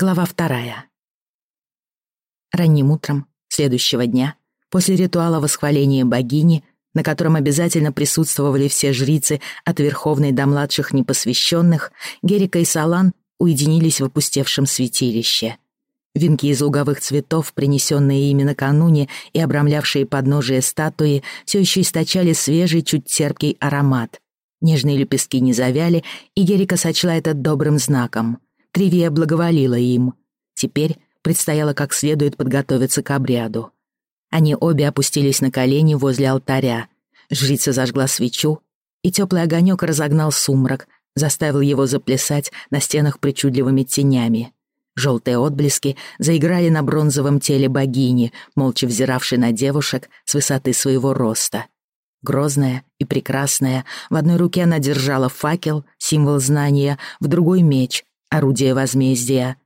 Глава вторая. Ранним утром следующего дня, после ритуала восхваления богини, на котором обязательно присутствовали все жрицы от верховной до младших непосвященных, Герика и Салан уединились в опустевшем святилище. Венки из луговых цветов, принесенные ими накануне и обрамлявшие подножие статуи, все еще источали свежий, чуть терпкий аромат. Нежные лепестки не завяли, и Герика сочла это добрым знаком — Тривия благоволила им. Теперь предстояло как следует подготовиться к обряду. Они обе опустились на колени возле алтаря. Жрица зажгла свечу, и теплый огонек разогнал сумрак, заставил его заплясать на стенах причудливыми тенями. Желтые отблески заиграли на бронзовом теле богини, молча взиравшей на девушек с высоты своего роста. Грозная и прекрасная, в одной руке она держала факел, символ знания, в другой — меч, орудие возмездия.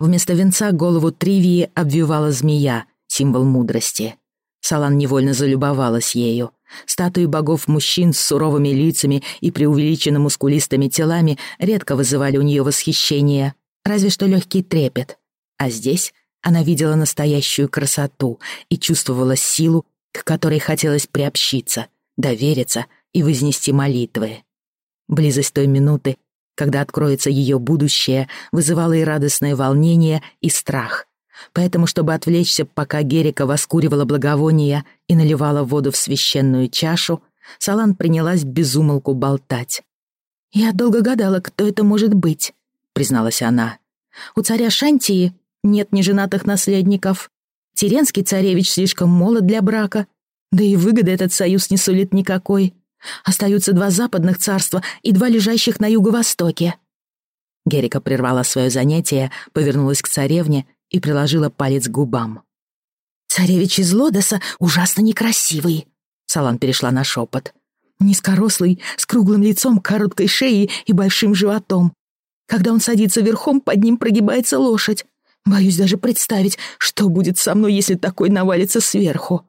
Вместо венца голову Тривии обвивала змея, символ мудрости. Салан невольно залюбовалась ею. Статуи богов-мужчин с суровыми лицами и преувеличенно мускулистыми телами редко вызывали у нее восхищение, разве что легкий трепет. А здесь она видела настоящую красоту и чувствовала силу, к которой хотелось приобщиться, довериться и вознести молитвы. Близость той минуты, когда откроется ее будущее, вызывало и радостное волнение, и страх. Поэтому, чтобы отвлечься, пока Герика воскуривала благовония и наливала воду в священную чашу, Салан принялась безумолку болтать. «Я долго гадала, кто это может быть», — призналась она. «У царя Шантии нет неженатых наследников. Теренский царевич слишком молод для брака. Да и выгоды этот союз не сулит никакой. Остаются два западных царства и два лежащих на юго-востоке». Герика прервала свое занятие, повернулась к царевне и приложила палец к губам. «Царевич из Лодоса ужасно некрасивый», — Салан перешла на шепот. «Низкорослый, с круглым лицом, короткой шеей и большим животом. Когда он садится верхом, под ним прогибается лошадь. Боюсь даже представить, что будет со мной, если такой навалится сверху».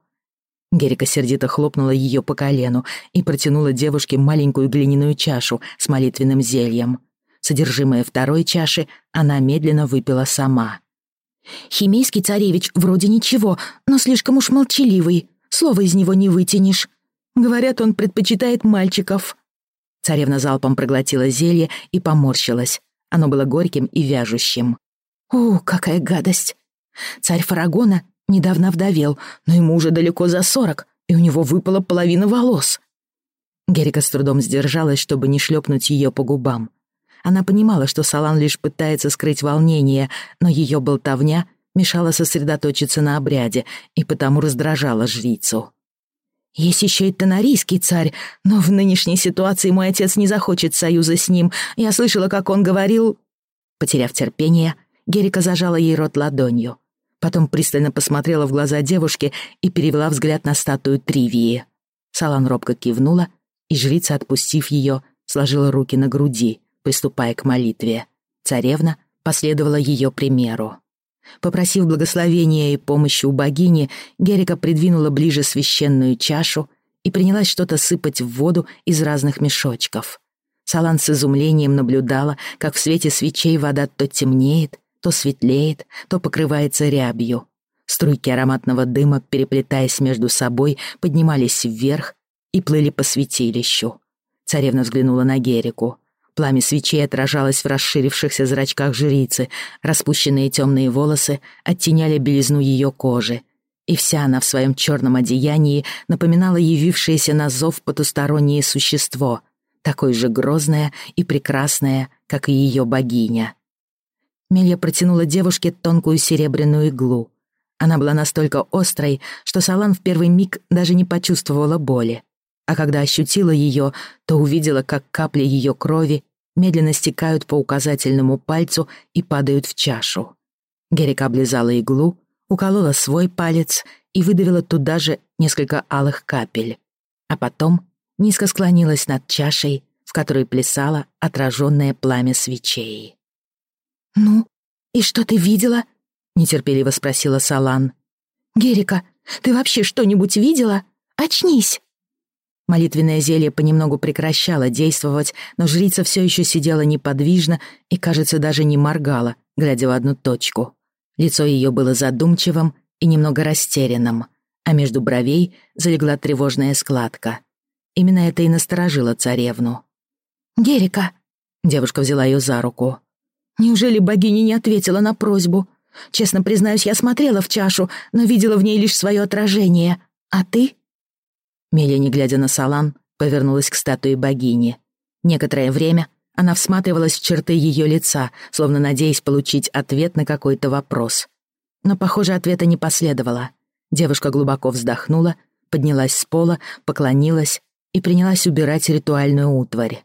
Герика сердито хлопнула ее по колену и протянула девушке маленькую глиняную чашу с молитвенным зельем. Содержимое второй чаши она медленно выпила сама. «Химейский царевич вроде ничего, но слишком уж молчаливый. Слова из него не вытянешь. Говорят, он предпочитает мальчиков». Царевна залпом проглотила зелье и поморщилась. Оно было горьким и вяжущим. «О, какая гадость! Царь Фарагона Недавно вдовел, но ему уже далеко за сорок, и у него выпала половина волос. Герика с трудом сдержалась, чтобы не шлепнуть ее по губам. Она понимала, что Салан лишь пытается скрыть волнение, но ее болтовня мешала сосредоточиться на обряде и потому раздражала жрицу. «Есть еще и тонарийский царь, но в нынешней ситуации мой отец не захочет союза с ним. Я слышала, как он говорил...» Потеряв терпение, Герика зажала ей рот ладонью. Потом пристально посмотрела в глаза девушки и перевела взгляд на статую Тривии. Салан робко кивнула, и жрица, отпустив ее, сложила руки на груди, приступая к молитве. Царевна последовала ее примеру. Попросив благословения и помощи у богини, Герика придвинула ближе священную чашу и принялась что-то сыпать в воду из разных мешочков. Салан с изумлением наблюдала, как в свете свечей вода то темнеет, то светлеет, то покрывается рябью. Струйки ароматного дыма, переплетаясь между собой, поднимались вверх и плыли по святилищу. Царевна взглянула на Герику. Пламя свечей отражалось в расширившихся зрачках жрицы, распущенные темные волосы оттеняли белизну ее кожи. И вся она в своем черном одеянии напоминала явившееся на зов потустороннее существо, такое же грозное и прекрасное, как и ее богиня. Мелья протянула девушке тонкую серебряную иглу. Она была настолько острой, что Салан в первый миг даже не почувствовала боли. А когда ощутила ее, то увидела, как капли ее крови медленно стекают по указательному пальцу и падают в чашу. Герика облизала иглу, уколола свой палец и выдавила туда же несколько алых капель. А потом низко склонилась над чашей, в которой плясало отраженное пламя свечей. «Ну, и что ты видела?» — нетерпеливо спросила Салан. «Герика, ты вообще что-нибудь видела? Очнись!» Молитвенное зелье понемногу прекращало действовать, но жрица все еще сидела неподвижно и, кажется, даже не моргала, глядя в одну точку. Лицо ее было задумчивым и немного растерянным, а между бровей залегла тревожная складка. Именно это и насторожило царевну. «Герика!» — девушка взяла ее за руку. «Неужели богиня не ответила на просьбу? Честно признаюсь, я смотрела в чашу, но видела в ней лишь свое отражение. А ты?» Мелия, не глядя на Салан, повернулась к статуе богини. Некоторое время она всматривалась в черты ее лица, словно надеясь получить ответ на какой-то вопрос. Но, похоже, ответа не последовало. Девушка глубоко вздохнула, поднялась с пола, поклонилась и принялась убирать ритуальную утварь.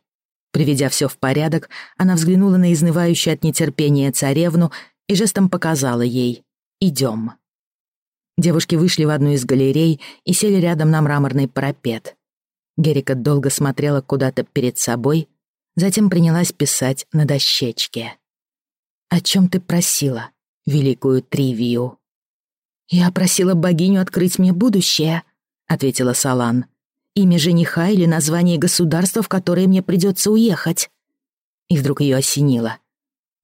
Приведя все в порядок, она взглянула на изнывающую от нетерпения царевну и жестом показала ей «Идем». Девушки вышли в одну из галерей и сели рядом на мраморный парапет. Герика долго смотрела куда-то перед собой, затем принялась писать на дощечке. «О чем ты просила, великую Тривию?» «Я просила богиню открыть мне будущее», — ответила Салан. «Имя жениха или название государства, в которое мне придется уехать». И вдруг ее осенило.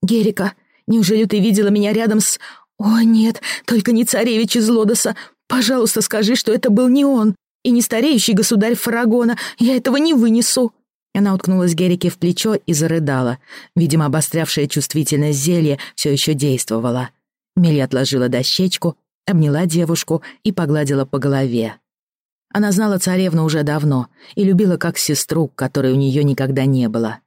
«Герика, неужели ты видела меня рядом с... О, нет, только не царевич из Лодоса. Пожалуйста, скажи, что это был не он и не стареющий государь Фарагона. Я этого не вынесу». Она уткнулась Герике в плечо и зарыдала. Видимо, обострявшая чувствительность зелья все еще действовала. Мели отложила дощечку, обняла девушку и погладила по голове. Она знала царевну уже давно и любила как сестру, которой у нее никогда не было.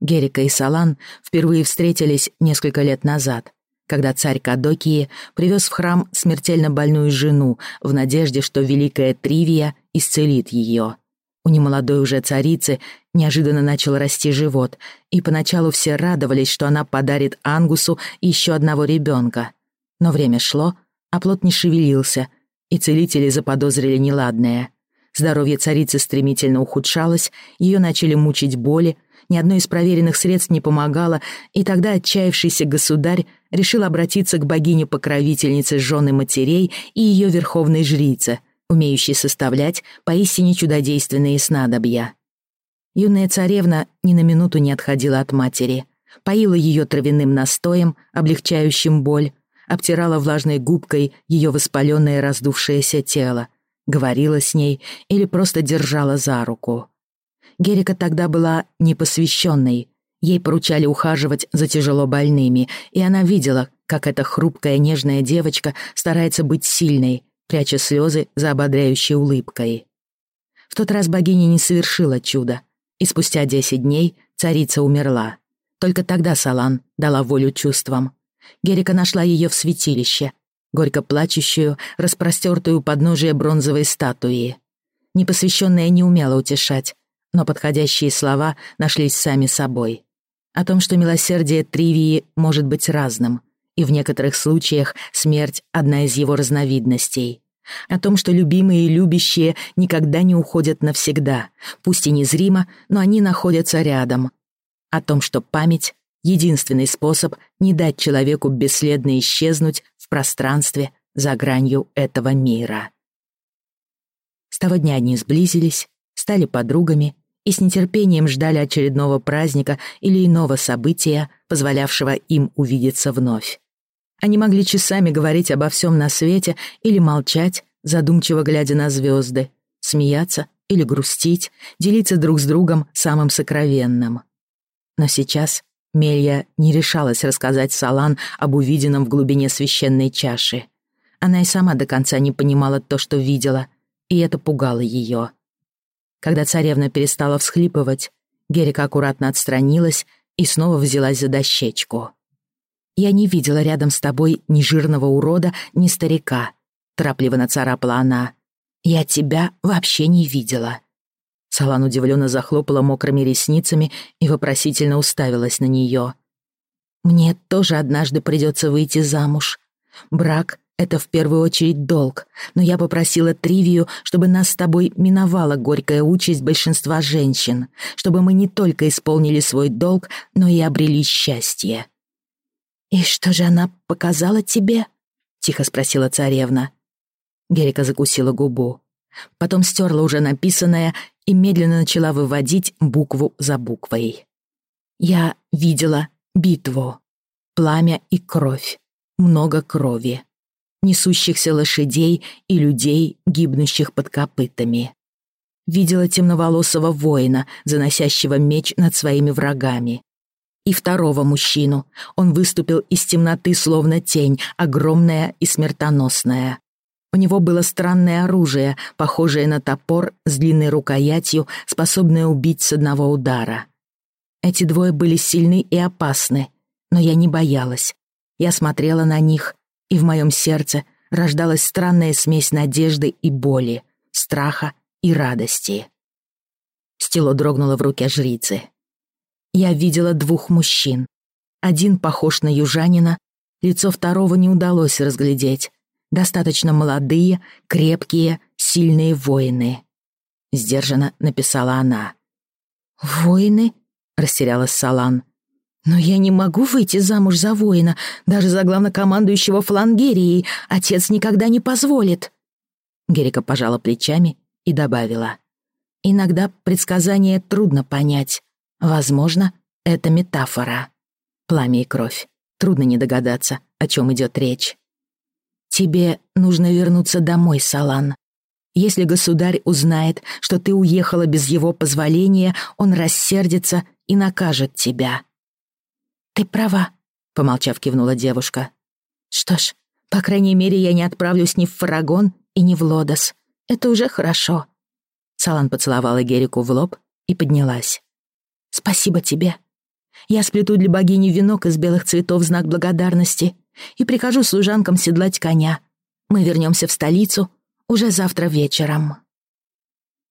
Герика и Салан впервые встретились несколько лет назад, когда царь Кадокии привез в храм смертельно больную жену в надежде, что великая Тривия исцелит ее. У немолодой уже царицы неожиданно начал расти живот, и поначалу все радовались, что она подарит Ангусу еще одного ребенка. Но время шло, а плод не шевелился, и целители заподозрили неладное. Здоровье царицы стремительно ухудшалось, ее начали мучить боли, ни одно из проверенных средств не помогало, и тогда отчаявшийся государь решил обратиться к богине-покровительнице жены матерей и ее верховной жрице, умеющей составлять поистине чудодейственные снадобья. Юная царевна ни на минуту не отходила от матери, поила ее травяным настоем, облегчающим боль, обтирала влажной губкой ее воспаленное раздувшееся тело, говорила с ней или просто держала за руку. Герика тогда была непосвященной, ей поручали ухаживать за тяжело больными, и она видела, как эта хрупкая нежная девочка старается быть сильной, пряча слезы за ободряющей улыбкой. В тот раз богиня не совершила чуда, и спустя десять дней царица умерла. Только тогда Салан дала волю чувствам. Герика нашла ее в святилище, горько плачущую, распростертую подножие бронзовой статуи. Непосвященная не умела утешать, но подходящие слова нашлись сами собой. О том, что милосердие Тривии может быть разным, и в некоторых случаях смерть — одна из его разновидностей. О том, что любимые и любящие никогда не уходят навсегда, пусть и незримо, но они находятся рядом. О том, что память — единственный способ не дать человеку бесследно исчезнуть в пространстве за гранью этого мира. С того дня они сблизились, стали подругами и с нетерпением ждали очередного праздника или иного события, позволявшего им увидеться вновь. Они могли часами говорить обо всем на свете или молчать, задумчиво глядя на звезды, смеяться или грустить, делиться друг с другом самым сокровенным. Но сейчас Мелья не решалась рассказать Салан об увиденном в глубине священной чаши. Она и сама до конца не понимала то, что видела, и это пугало ее. Когда царевна перестала всхлипывать, Герика аккуратно отстранилась и снова взялась за дощечку. «Я не видела рядом с тобой ни жирного урода, ни старика», — торопливо нацарапала она. «Я тебя вообще не видела». Салан удивленно захлопала мокрыми ресницами и вопросительно уставилась на нее. «Мне тоже однажды придется выйти замуж. Брак — это в первую очередь долг, но я попросила Тривию, чтобы нас с тобой миновала горькая участь большинства женщин, чтобы мы не только исполнили свой долг, но и обрели счастье». «И что же она показала тебе?» — тихо спросила царевна. Герика закусила губу. Потом стерла уже написанное и медленно начала выводить букву за буквой. «Я видела битву. пламя и кровь. Много крови. Несущихся лошадей и людей, гибнущих под копытами. Видела темноволосого воина, заносящего меч над своими врагами. И второго мужчину. Он выступил из темноты, словно тень, огромная и смертоносная. У него было странное оружие, похожее на топор с длинной рукоятью, способное убить с одного удара. Эти двое были сильны и опасны, но я не боялась. Я смотрела на них, и в моем сердце рождалась странная смесь надежды и боли, страха и радости. Стело дрогнуло в руке жрицы. Я видела двух мужчин. Один похож на южанина, лицо второго не удалось разглядеть. Достаточно молодые, крепкие, сильные воины. Сдержанно написала она. «Воины?» — растерялась Салан. «Но я не могу выйти замуж за воина, даже за главнокомандующего флангерией. Отец никогда не позволит». Герика пожала плечами и добавила. «Иногда предсказание трудно понять. Возможно, это метафора. Пламя и кровь. Трудно не догадаться, о чем идет речь. Тебе нужно вернуться домой, Салан. Если государь узнает, что ты уехала без его позволения, он рассердится и накажет тебя. «Ты права», — помолчав, кивнула девушка. «Что ж, по крайней мере, я не отправлюсь ни в Фарагон и ни в Лодос. Это уже хорошо». Салан поцеловала Герику в лоб и поднялась. «Спасибо тебе. Я сплету для богини венок из белых цветов в знак благодарности и прикажу служанкам седлать коня. Мы вернемся в столицу уже завтра вечером».